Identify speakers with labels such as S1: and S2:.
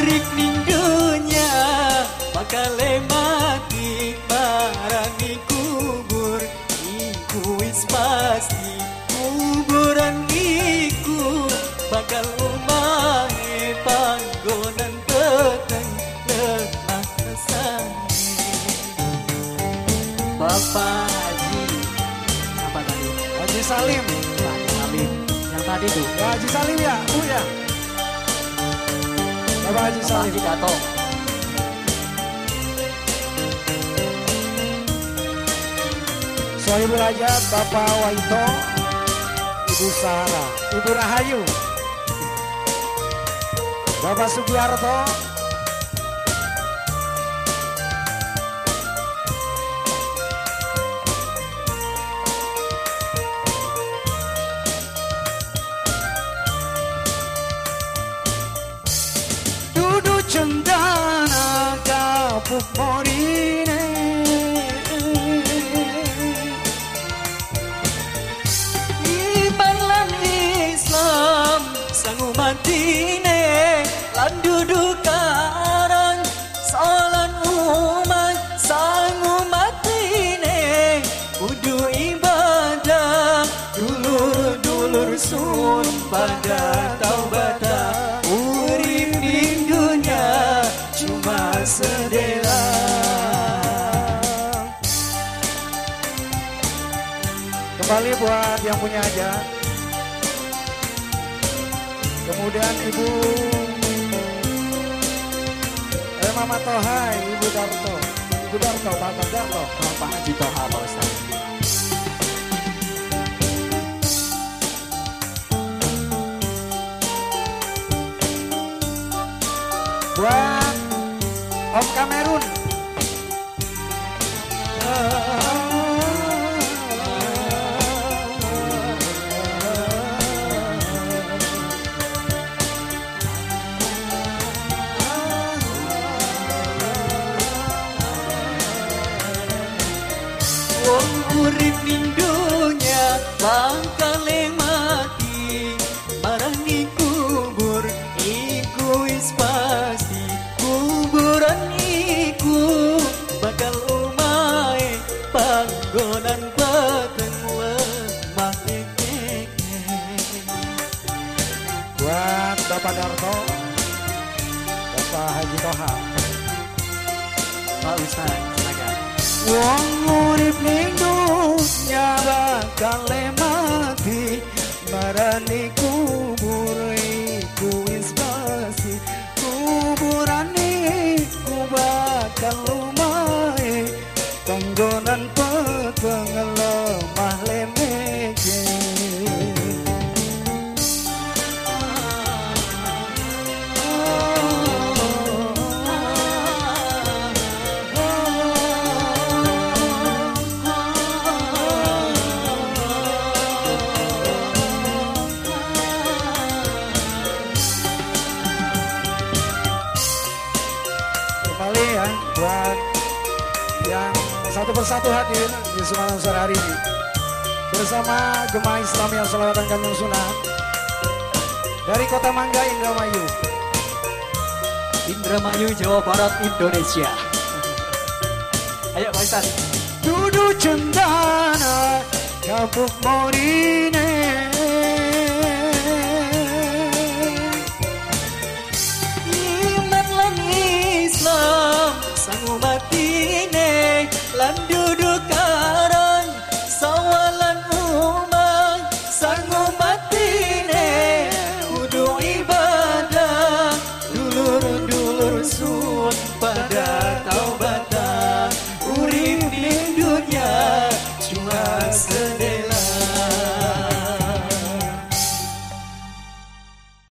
S1: urip ning dunya bakal mati marani kubur iku wis pasti kuburan iku bakal omahe panggonan peteng lemah rasane
S2: Bapak Haji. Apa tadi?
S1: Haji Salim.
S2: Pak Salim. Yang tadi tuh.
S1: Ya Haji Salim ya Bu ya Bapak Haji Salim
S2: Haji Dato
S1: Sohibul Hajat Bapak Waito Ibu Sarah. Ibu Rahayu. Bapak Sugiarto
S2: Iman lan duduk salan umat sang umatine kudu ibadah dulur-dulur sun pada taubata
S1: Kembali buat yang punya aja. Kemudian Ibu eh, Mama Tohai, Ibu Darto. Ibu Darto, Bapak Darto.
S2: Bapak Haji Toha Pak Ustaz.
S1: Buat Om Kamerun.
S2: Wong urip ning dunya bakal mati marani kubur iku wis pasti kuburan iku bakal omahe panggonan peteng lemah kekeke
S1: Buat Bapak Darto. Bapak Haji Toha.
S2: Pak Ustaz
S1: Wong urip ning dunya bakal mati marani kubur iku wis pasti kuburan iku bakal lumahe panggonan peteng satu persatu hadir di semalam sore hari ini. Bersama Gemah Islam yang Selawatan Kanjeng Sunan dari Kota Mangga Indramayu.
S2: Indramayu Jawa Barat Indonesia. Ayo Pak Ustaz.
S1: Dudu cendana kapuk morine